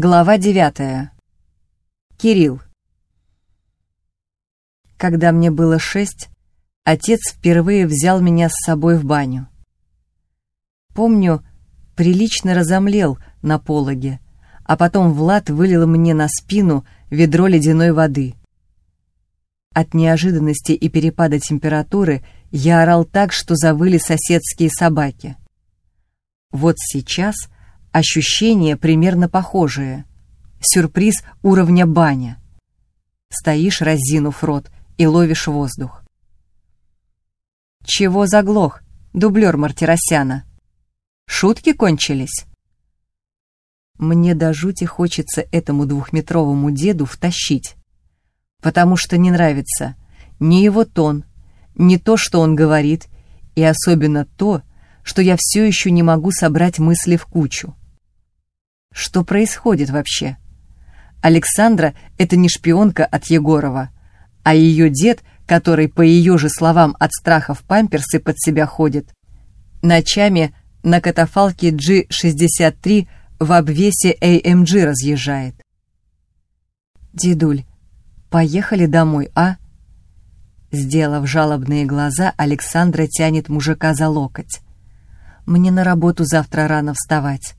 Глава девятая. Кирилл. Когда мне было шесть, отец впервые взял меня с собой в баню. Помню, прилично разомлел на пологе, а потом Влад вылил мне на спину ведро ледяной воды. От неожиданности и перепада температуры я орал так, что завыли соседские собаки. Вот сейчас ощущения примерно похожие. Сюрприз уровня баня. Стоишь, разинув рот, и ловишь воздух. «Чего заглох, дублер Мартиросяна? Шутки кончились?» Мне до жути хочется этому двухметровому деду втащить, потому что не нравится ни его тон, ни то, что он говорит, и особенно то, что я все еще не могу собрать мысли в кучу. Что происходит вообще? Александра — это не шпионка от Егорова, а ее дед, который, по ее же словам, от страха в памперсы под себя ходит, ночами на катафалке G-63 в обвесе AMG разъезжает. «Дедуль, поехали домой, а?» Сделав жалобные глаза, Александра тянет мужика за локоть. «Мне на работу завтра рано вставать».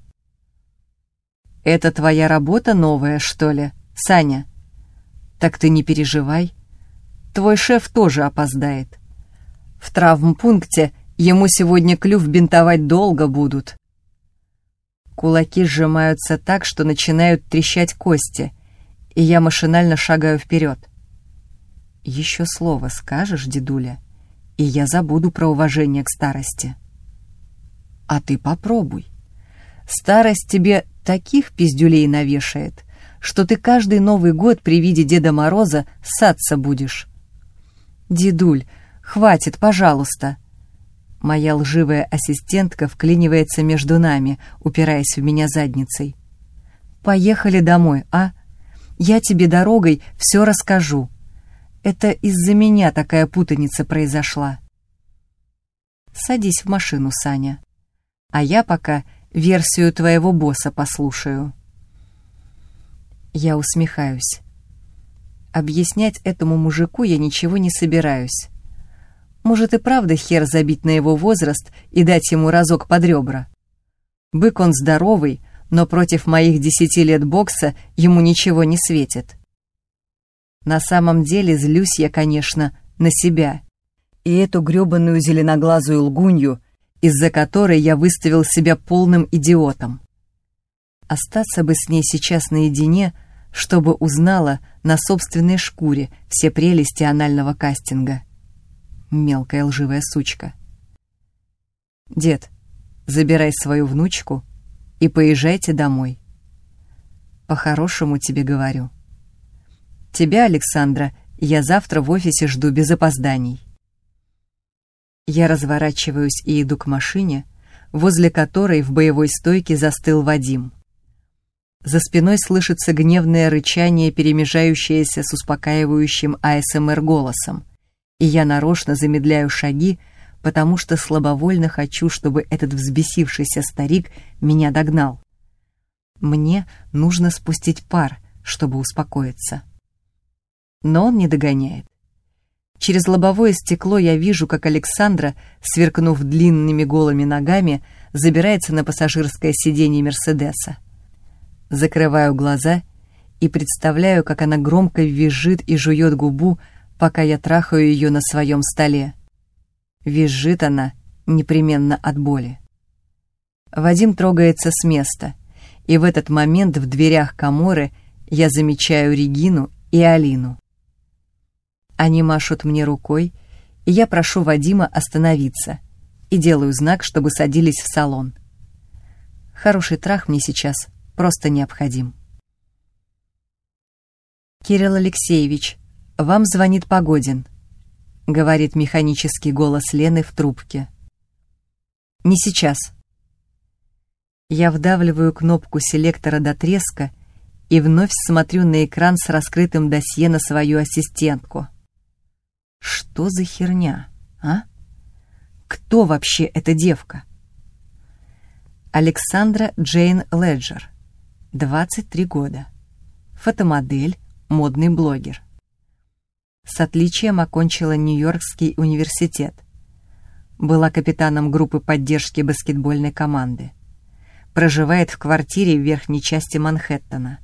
«Это твоя работа новая, что ли, Саня?» «Так ты не переживай. Твой шеф тоже опоздает. В травмпункте ему сегодня клюв бинтовать долго будут». Кулаки сжимаются так, что начинают трещать кости, и я машинально шагаю вперед. «Еще слово скажешь, дедуля, и я забуду про уважение к старости». «А ты попробуй. Старость тебе таких пиздюлей навешает, что ты каждый Новый год при виде Деда Мороза ссаться будешь. «Дедуль, хватит, пожалуйста!» Моя лживая ассистентка вклинивается между нами, упираясь в меня задницей. «Поехали домой, а? Я тебе дорогой все расскажу. Это из-за меня такая путаница произошла». «Садись в машину, Саня. А я пока версию твоего босса послушаю». Я усмехаюсь. Объяснять этому мужику я ничего не собираюсь. Может и правда хер забить на его возраст и дать ему разок под ребра. Бык он здоровый, но против моих десяти лет бокса ему ничего не светит. На самом деле злюсь я, конечно, на себя. И эту грёбаную зеленоглазую лгунью, из-за которой я выставил себя полным идиотом. Остаться бы с ней сейчас наедине, чтобы узнала на собственной шкуре все прелести анального кастинга. Мелкая лживая сучка. «Дед, забирай свою внучку и поезжайте домой. По-хорошему тебе говорю. Тебя, Александра, я завтра в офисе жду без опозданий». Я разворачиваюсь и иду к машине, возле которой в боевой стойке застыл Вадим. За спиной слышится гневное рычание, перемежающееся с успокаивающим АСМР голосом, и я нарочно замедляю шаги, потому что слабовольно хочу, чтобы этот взбесившийся старик меня догнал. Мне нужно спустить пар, чтобы успокоиться. Но он не догоняет. Через лобовое стекло я вижу, как Александра, сверкнув длинными голыми ногами, забирается на пассажирское сиденье Мерседеса. Закрываю глаза и представляю, как она громко визжит и жует губу, пока я трахаю ее на своем столе. Визжит она непременно от боли. Вадим трогается с места, и в этот момент в дверях коморы я замечаю Регину и Алину. Они машут мне рукой, и я прошу Вадима остановиться и делаю знак, чтобы садились в салон. Хороший трах мне сейчас просто необходим. «Кирилл Алексеевич, вам звонит Погодин», — говорит механический голос Лены в трубке. «Не сейчас». Я вдавливаю кнопку селектора до треска и вновь смотрю на экран с раскрытым досье на свою ассистентку. Что за херня, а? Кто вообще эта девка? Александра Джейн Леджер. 23 года. Фотомодель, модный блогер. С отличием окончила Нью-Йоркский университет. Была капитаном группы поддержки баскетбольной команды. Проживает в квартире в верхней части Манхэттена.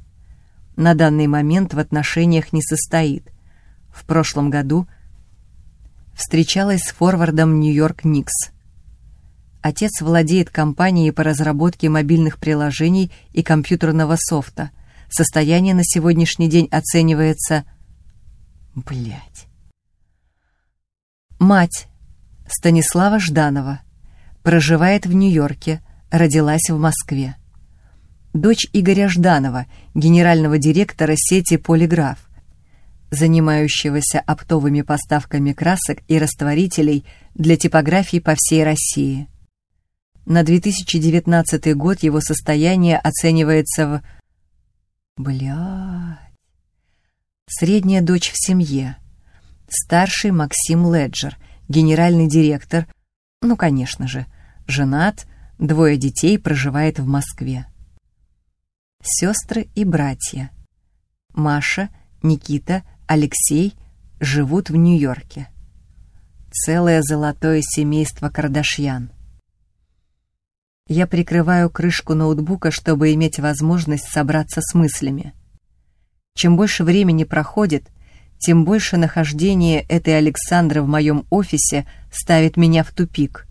На данный момент в отношениях не состоит. В прошлом году встречалась с форвардом Нью-Йорк Никс. Отец владеет компанией по разработке мобильных приложений и компьютерного софта. Состояние на сегодняшний день оценивается... Блять. Мать Станислава Жданова. Проживает в Нью-Йорке, родилась в Москве. Дочь Игоря Жданова, генерального директора сети «Полиграф», занимающегося оптовыми поставками красок и растворителей для типографий по всей России. На 2019 год его состояние оценивается в... Блядь. Средняя дочь в семье. Старший Максим Леджер, генеральный директор, ну, конечно же, женат, двое детей проживает в Москве. Сестры и братья. Маша, Никита, Алексей живут в Нью-Йорке. Целое золотое семейство Кардашьян. Я прикрываю крышку ноутбука, чтобы иметь возможность собраться с мыслями. Чем больше времени проходит, тем больше нахождение этой Александры в моем офисе ставит меня в тупик.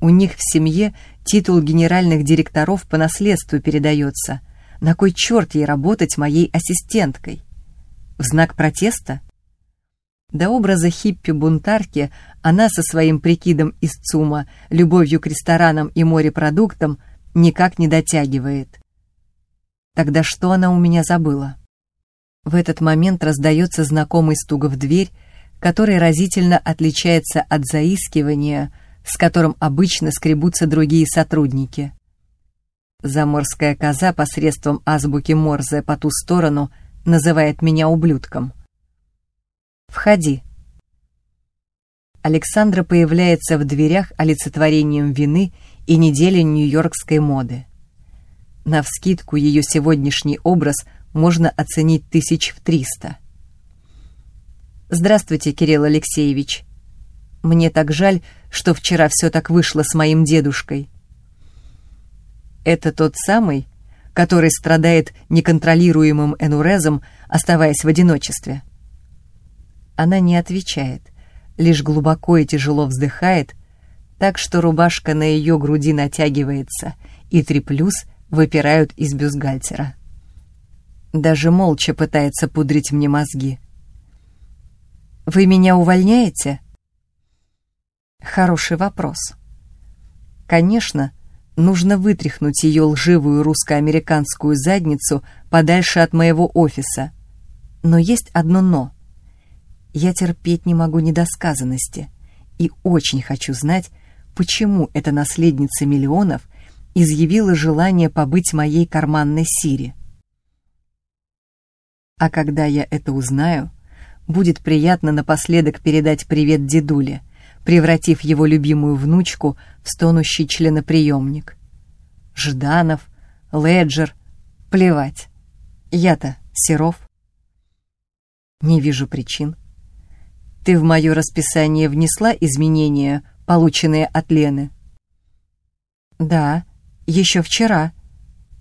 У них в семье титул генеральных директоров по наследству передается. На кой черт ей работать моей ассистенткой? В знак протеста? До образа хиппи-бунтарки она со своим прикидом из ЦУМа, любовью к ресторанам и морепродуктам никак не дотягивает. Тогда что она у меня забыла? В этот момент раздается знакомый стук в дверь, который разительно отличается от заискивания, с которым обычно скребутся другие сотрудники. Заморская коза посредством азбуки Морзе по ту сторону — называет меня ублюдком. «Входи». Александра появляется в дверях олицетворением вины и недели нью-йоркской моды. Навскидку ее сегодняшний образ можно оценить тысяч в триста. «Здравствуйте, Кирилл Алексеевич. Мне так жаль, что вчера все так вышло с моим дедушкой». «Это тот самый, который страдает неконтролируемым энурезом, оставаясь в одиночестве. Она не отвечает, лишь глубоко и тяжело вздыхает, так что рубашка на ее груди натягивается, и три плюс выпирают из бюстгальтера. Даже молча пытается пудрить мне мозги. «Вы меня увольняете?» Хороший вопрос. Конечно, Нужно вытряхнуть ее лживую русско-американскую задницу подальше от моего офиса. Но есть одно «но». Я терпеть не могу недосказанности и очень хочу знать, почему эта наследница миллионов изъявила желание побыть моей карманной Сири. А когда я это узнаю, будет приятно напоследок передать привет дедуле — превратив его любимую внучку в стонущий членоприемник. Жданов, Леджер, плевать. Я-то Серов. Не вижу причин. Ты в мое расписание внесла изменения, полученные от Лены? Да, еще вчера,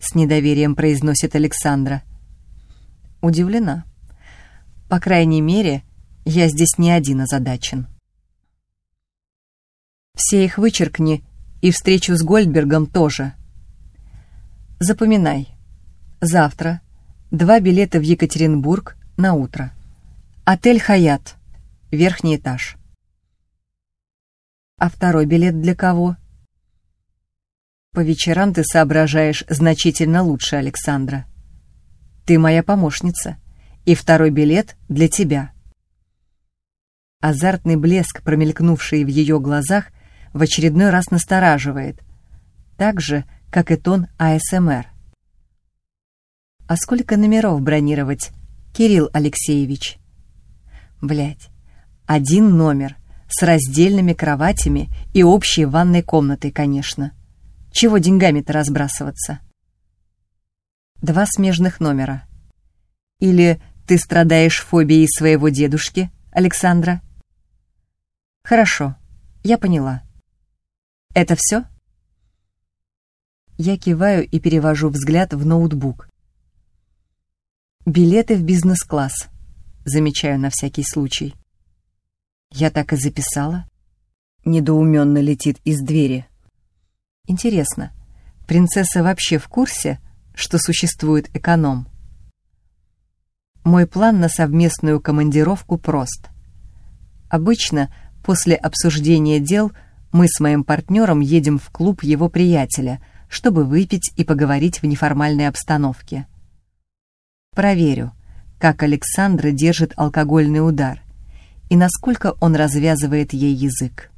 с недоверием произносит Александра. Удивлена. По крайней мере, я здесь не один озадачен. Все их вычеркни, и встречу с Гольдбергом тоже. Запоминай. Завтра два билета в Екатеринбург на утро. Отель «Хаят», верхний этаж. А второй билет для кого? По вечерам ты соображаешь значительно лучше, Александра. Ты моя помощница, и второй билет для тебя. Азартный блеск, промелькнувший в ее глазах, в очередной раз настораживает, так же, как и тон АСМР. «А сколько номеров бронировать, Кирилл Алексеевич?» Блять, один номер, с раздельными кроватями и общей ванной комнатой, конечно. Чего деньгами-то разбрасываться?» Два смежных номера. Или ты страдаешь фобией своего дедушки, Александра? Хорошо, я поняла. Это все? Я киваю и перевожу взгляд в ноутбук. Билеты в бизнес-класс. Замечаю на всякий случай. Я так и записала. Недоуменно летит из двери. Интересно, принцесса вообще в курсе, что существует эконом? Мой план на совместную командировку прост. Обычно, после обсуждения дел, мы с моим партнером едем в клуб его приятеля, чтобы выпить и поговорить в неформальной обстановке. Проверю, как Александра держит алкогольный удар и насколько он развязывает ей язык.